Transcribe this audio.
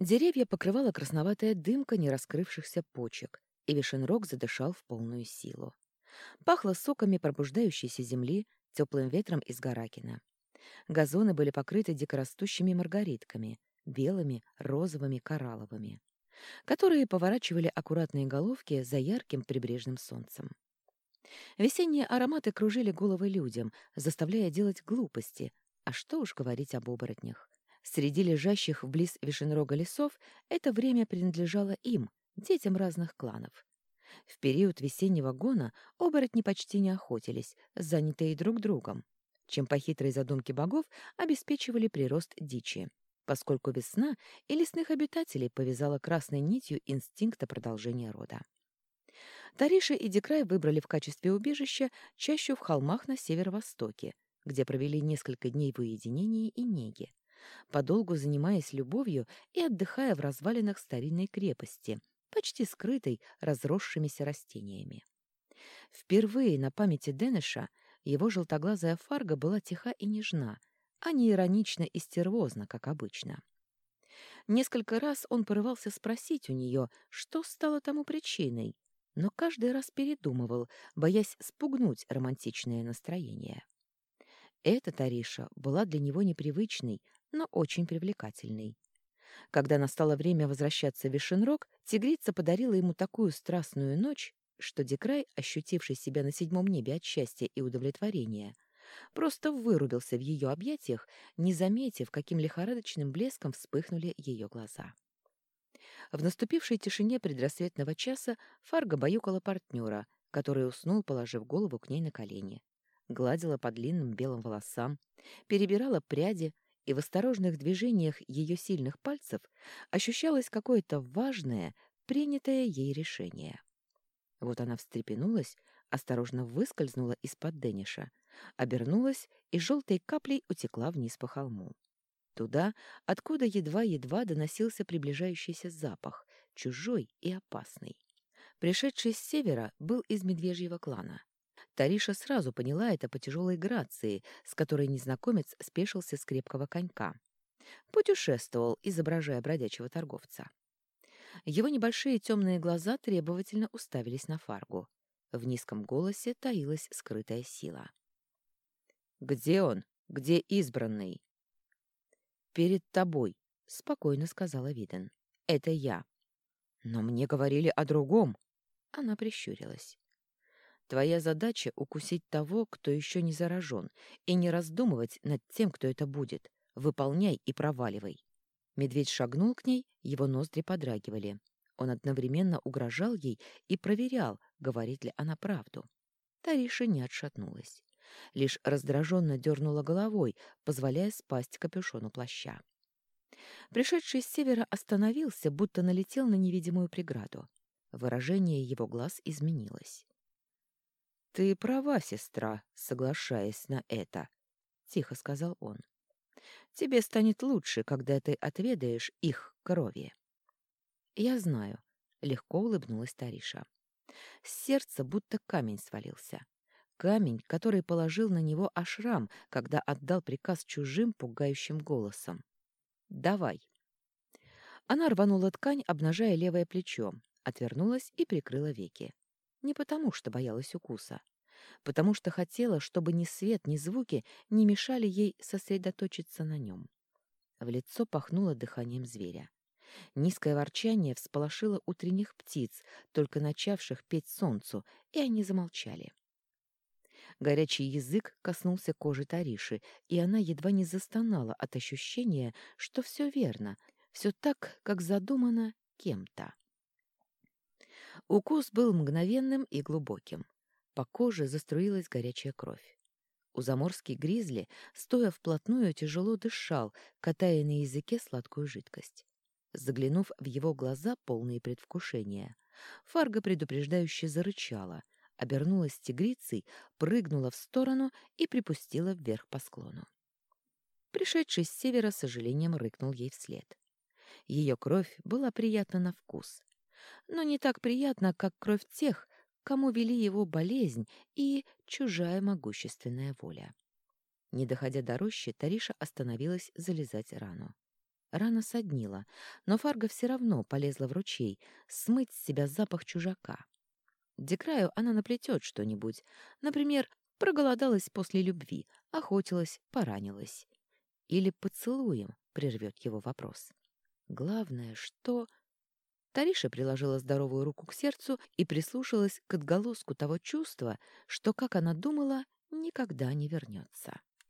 Деревья покрывала красноватая дымка нераскрывшихся почек, и Вишенрог задышал в полную силу. Пахло соками пробуждающейся земли, теплым ветром из Гаракина. Газоны были покрыты дикорастущими маргаритками, белыми, розовыми, коралловыми, которые поворачивали аккуратные головки за ярким прибрежным солнцем. Весенние ароматы кружили головы людям, заставляя делать глупости, а что уж говорить об оборотнях. Среди лежащих вблиз Вишенрога лесов это время принадлежало им, детям разных кланов. В период весеннего гона оборотни почти не охотились, занятые друг другом, чем по хитрой задумке богов обеспечивали прирост дичи, поскольку весна и лесных обитателей повязала красной нитью инстинкта продолжения рода. Тариша и Декрай выбрали в качестве убежища чащу в холмах на северо-востоке, где провели несколько дней в уединении и неге подолгу занимаясь любовью и отдыхая в развалинах старинной крепости, почти скрытой разросшимися растениями. Впервые на памяти Денеша его желтоглазая фарга была тиха и нежна, а не иронично и стервозна, как обычно. Несколько раз он порывался спросить у нее, что стало тому причиной, но каждый раз передумывал, боясь спугнуть романтичное настроение. Эта Тариша была для него непривычной, но очень привлекательный. Когда настало время возвращаться в Вишенрог, тигрица подарила ему такую страстную ночь, что Декрай, ощутивший себя на седьмом небе от счастья и удовлетворения, просто вырубился в ее объятиях, не заметив, каким лихорадочным блеском вспыхнули ее глаза. В наступившей тишине предрассветного часа Фарго баюкала партнера, который уснул, положив голову к ней на колени. Гладила по длинным белым волосам, перебирала пряди, и в осторожных движениях ее сильных пальцев ощущалось какое-то важное, принятое ей решение. Вот она встрепенулась, осторожно выскользнула из-под Дениша, обернулась и желтой каплей утекла вниз по холму. Туда, откуда едва-едва доносился приближающийся запах, чужой и опасный. Пришедший с севера был из медвежьего клана. Тариша сразу поняла это по тяжелой грации, с которой незнакомец спешился с крепкого конька. Путешествовал, изображая бродячего торговца. Его небольшие темные глаза требовательно уставились на Фаргу. В низком голосе таилась скрытая сила. «Где он? Где избранный?» «Перед тобой», — спокойно сказала Виден. «Это я». «Но мне говорили о другом». Она прищурилась. Твоя задача — укусить того, кто еще не заражен, и не раздумывать над тем, кто это будет. Выполняй и проваливай. Медведь шагнул к ней, его ноздри подрагивали. Он одновременно угрожал ей и проверял, говорит ли она правду. Тариша не отшатнулась. Лишь раздраженно дернула головой, позволяя спасть капюшону плаща. Пришедший с севера остановился, будто налетел на невидимую преграду. Выражение его глаз изменилось. «Ты права, сестра, соглашаясь на это», — тихо сказал он. «Тебе станет лучше, когда ты отведаешь их крови». «Я знаю», — легко улыбнулась Тариша. С сердца будто камень свалился. Камень, который положил на него Ашрам, когда отдал приказ чужим пугающим голосом. «Давай». Она рванула ткань, обнажая левое плечо, отвернулась и прикрыла веки. Не потому, что боялась укуса, потому что хотела, чтобы ни свет, ни звуки не мешали ей сосредоточиться на нем. В лицо пахнуло дыханием зверя. Низкое ворчание всполошило утренних птиц, только начавших петь солнцу, и они замолчали. Горячий язык коснулся кожи Тариши, и она едва не застонала от ощущения, что все верно, все так, как задумано кем-то. Укус был мгновенным и глубоким. По коже заструилась горячая кровь. У заморский гризли, стоя вплотную, тяжело дышал, катая на языке сладкую жидкость. Заглянув в его глаза, полные предвкушения, Фарго предупреждающе зарычала, обернулась тигрицей, прыгнула в сторону и припустила вверх по склону. Пришедший с севера сожалением рыкнул ей вслед. Ее кровь была приятна на вкус, но не так приятно, как кровь тех, кому вели его болезнь и чужая могущественная воля. Не доходя до рощи, Тариша остановилась залезать рану. Рана соднила, но Фарго все равно полезла в ручей, смыть с себя запах чужака. Декраю она наплетет что-нибудь. Например, проголодалась после любви, охотилась, поранилась. Или поцелуем прервет его вопрос. Главное, что... Тариша приложила здоровую руку к сердцу и прислушалась к отголоску того чувства, что, как она думала, никогда не вернется.